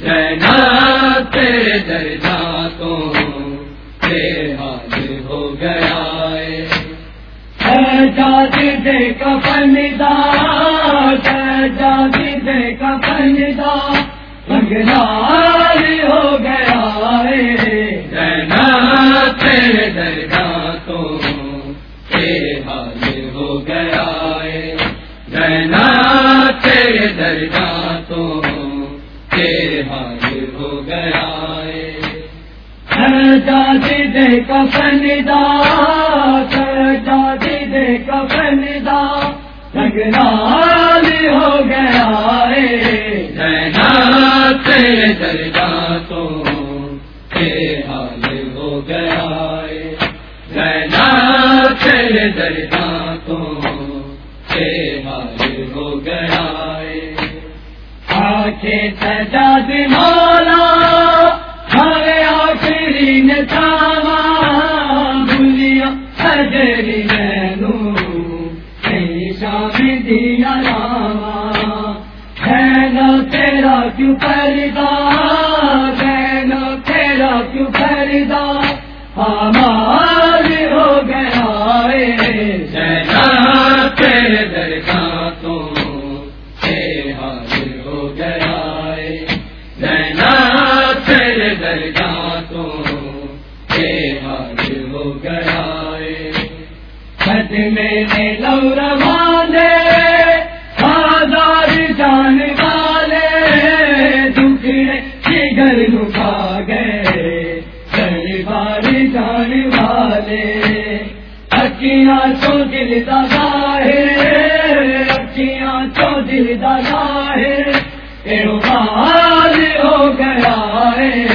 جنا تیرے درجا تو حال ہو گیا جاتی دے کفن دا جاتی دے کفن دا لگنار ہو گیا جنا تیرے درجا ہو گیا دے کفن دا جاتی دے کفن دا لگنال ہو گیا جنا تیرے درجا تو حال ہو گیا جنا تیرے درجا آنکھیں سجا مولا ہمیں آخری نچاوا دنیا سجری مینو کئی شام دیا لاوا ہے نا تیرا کیوں پردا ہے نا تیرا کیوں پردا ہمار میں لو روانے ہزار جان والے دکھڑے جگر لکھا گئے کئی بار جان والے۔ اکیاں چو دل دادا ہے اکیاں چو دل دادا ہے ہو گیا ہے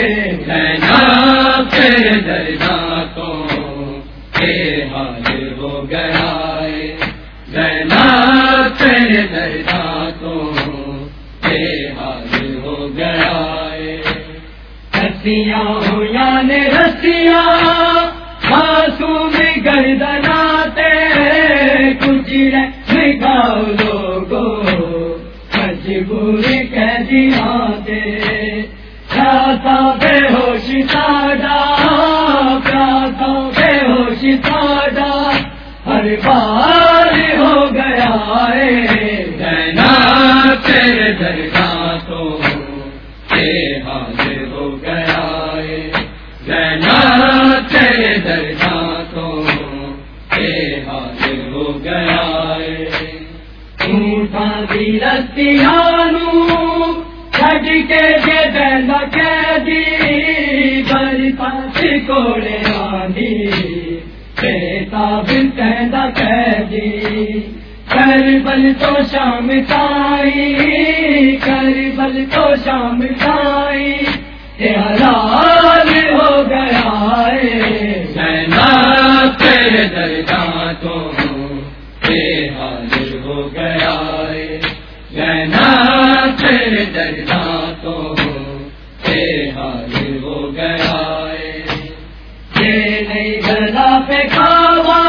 رسیاں ہو یعنی رسیاں معصوم گردناتے کچھ نکاؤ لوگو مجبور کہہ دیا دے پراتا بے ہوش ساڈا بے ہوش ساڈا، ہر بار ہو گیا ہے۔ تیرے درگاہ تو گیا ہے اونٹا کے جے دل قیدی بل پاس کوڑے آنی پیتا بل کہندا قیدی کربل تو شام تائی کربل تو شام تائی یہ حلال ہو گیا ہے جنا تیرے درجا تو حال ہو گیا ہے جنا تیرے درجا تو حال ہو گیا ہے یہ نہیں گلا پہ کھاوا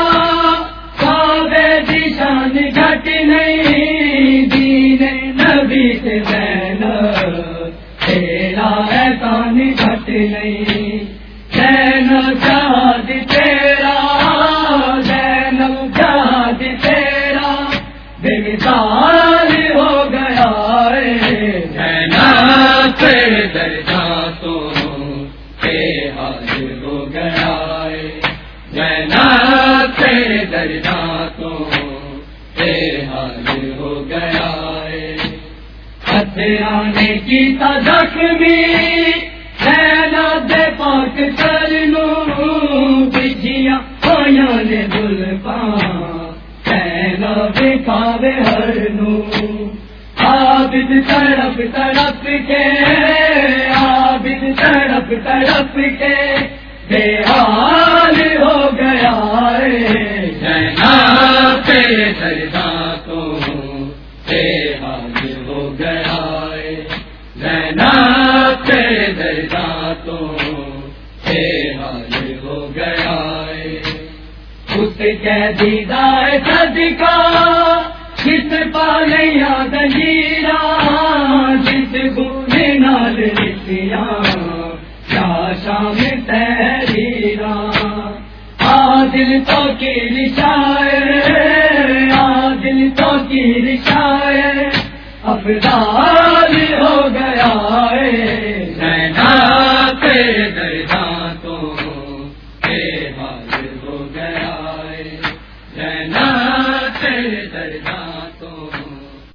کعبے کی شان گھٹ نہیں دین نبی سے بین تیرا احسان گھٹ نہیں جین جہاد مثال ہو گیا تو ہو گیا ہے۔ تو ہو گیا ہے۔ کی زخمی سینا دے پاک کر بجیا ہویا نے دل پان سینا ہر نو۔ عابد تڑپ تڑپ کے عابد تڑپ تڑپ کے۔ بے حال ہو گیا ہے۔ جنا تیرے درجا تو حال ہو گیا ہے۔ جنا تیرے درجا تو کے دیدار صدقہ، جس پالیا دلیرا جس گونے نال لکھیا کیا شام تحریرا آدل تو کی شاعر آدل تو کی شاعر ہو گیا ہے